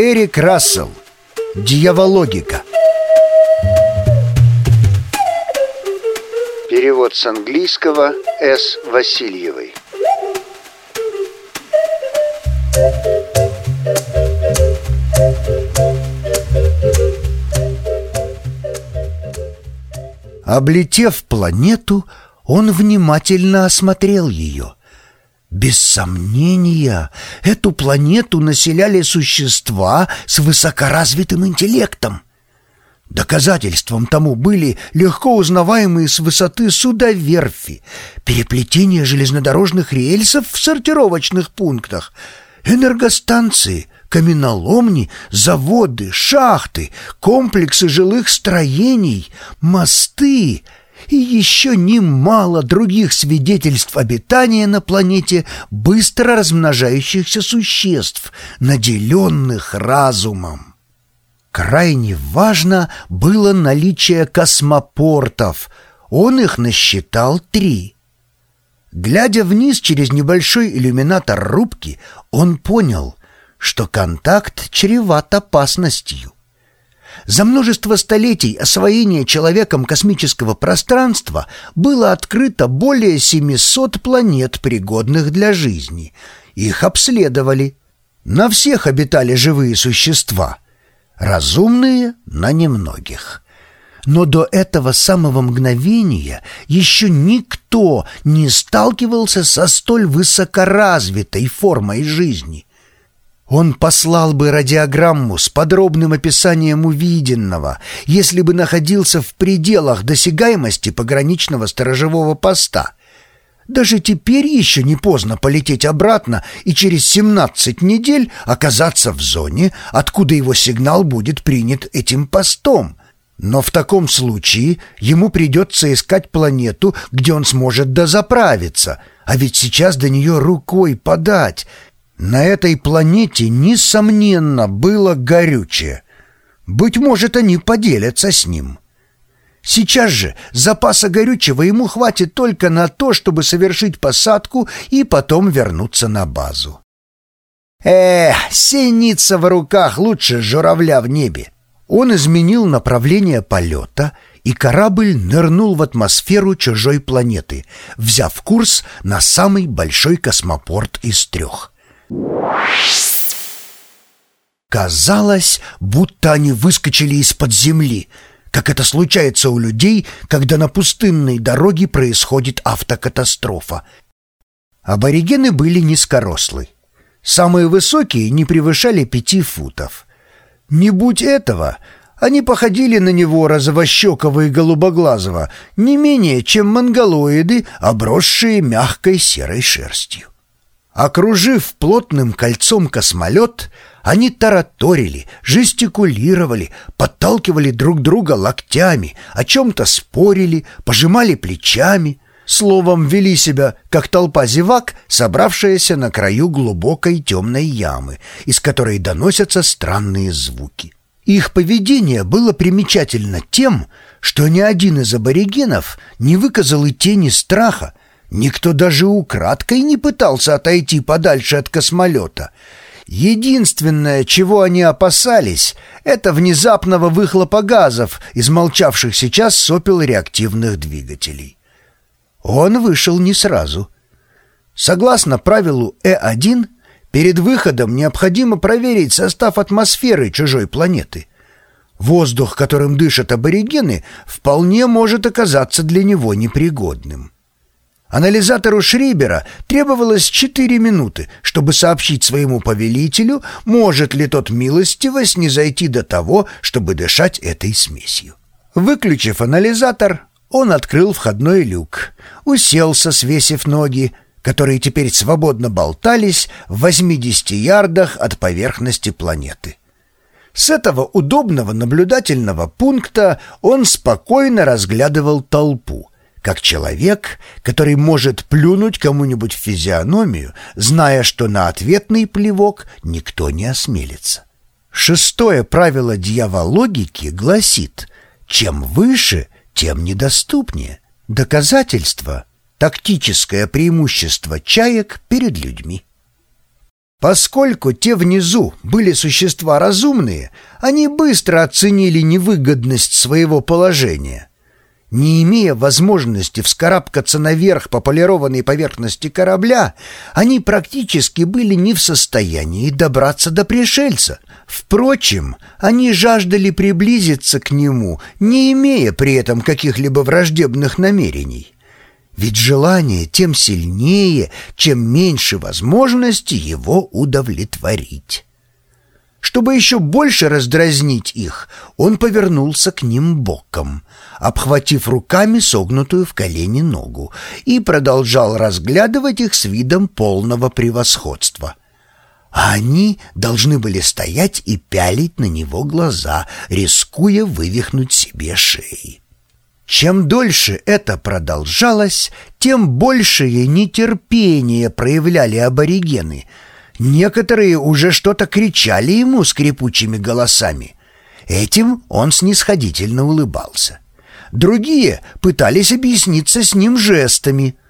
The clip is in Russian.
Эрик Рассел Дьявологика Перевод с английского С. Васильевой Облетев планету, он внимательно осмотрел ее. Без сомнения, эту планету населяли существа с высокоразвитым интеллектом. Доказательством тому были легко узнаваемые с высоты судоверфи, переплетение железнодорожных рельсов в сортировочных пунктах, энергостанции, каменоломни, заводы, шахты, комплексы жилых строений, мосты и еще немало других свидетельств обитания на планете быстро размножающихся существ, наделенных разумом. Крайне важно было наличие космопортов. Он их насчитал три. Глядя вниз через небольшой иллюминатор рубки, он понял, что контакт чреват опасностью. За множество столетий освоения человеком космического пространства было открыто более 700 планет, пригодных для жизни. Их обследовали. На всех обитали живые существа. Разумные на немногих. Но до этого самого мгновения еще никто не сталкивался со столь высокоразвитой формой жизни. Он послал бы радиограмму с подробным описанием увиденного, если бы находился в пределах досягаемости пограничного сторожевого поста. Даже теперь еще не поздно полететь обратно и через 17 недель оказаться в зоне, откуда его сигнал будет принят этим постом. Но в таком случае ему придется искать планету, где он сможет дозаправиться, а ведь сейчас до нее рукой подать — на этой планете, несомненно, было горючее. Быть может, они поделятся с ним. Сейчас же запаса горючего ему хватит только на то, чтобы совершить посадку и потом вернуться на базу. Эх, синица в руках лучше журавля в небе. Он изменил направление полета, и корабль нырнул в атмосферу чужой планеты, взяв курс на самый большой космопорт из трех — Казалось, будто они выскочили из-под земли, как это случается у людей, когда на пустынной дороге происходит автокатастрофа. Аборигены были низкорослы. Самые высокие не превышали пяти футов. Не будь этого, они походили на него розовощекого и голубоглазого не менее, чем монголоиды, обросшие мягкой серой шерстью. Окружив плотным кольцом космолет, они тараторили, жестикулировали, подталкивали друг друга локтями, о чем-то спорили, пожимали плечами, словом, вели себя, как толпа зевак, собравшаяся на краю глубокой темной ямы, из которой доносятся странные звуки. Их поведение было примечательно тем, что ни один из аборигенов не выказал и тени страха, Никто даже украдкой не пытался отойти подальше от космолета. Единственное, чего они опасались, это внезапного выхлопа газов из молчавших сейчас сопел реактивных двигателей. Он вышел не сразу. Согласно правилу Э1, перед выходом необходимо проверить состав атмосферы чужой планеты. Воздух, которым дышат аборигены, вполне может оказаться для него непригодным. Анализатору Шрибера требовалось четыре минуты, чтобы сообщить своему повелителю, может ли тот милостиво снизойти до того, чтобы дышать этой смесью. Выключив анализатор, он открыл входной люк, уселся, свесив ноги, которые теперь свободно болтались в 80 ярдах от поверхности планеты. С этого удобного наблюдательного пункта он спокойно разглядывал толпу — как человек, который может плюнуть кому-нибудь в физиономию, зная, что на ответный плевок никто не осмелится. Шестое правило дьявологики гласит «чем выше, тем недоступнее». Доказательство — тактическое преимущество чаек перед людьми. Поскольку те внизу были существа разумные, они быстро оценили невыгодность своего положения. Не имея возможности вскарабкаться наверх по полированной поверхности корабля, они практически были не в состоянии добраться до пришельца. Впрочем, они жаждали приблизиться к нему, не имея при этом каких-либо враждебных намерений. Ведь желание тем сильнее, чем меньше возможности его удовлетворить. Чтобы еще больше раздразнить их, он повернулся к ним боком, обхватив руками согнутую в колени ногу, и продолжал разглядывать их с видом полного превосходства. А они должны были стоять и пялить на него глаза, рискуя вывихнуть себе шеи. Чем дольше это продолжалось, тем большее нетерпение проявляли аборигены. Некоторые уже что-то кричали ему скрипучими голосами. Этим он снисходительно улыбался. Другие пытались объясниться с ним жестами —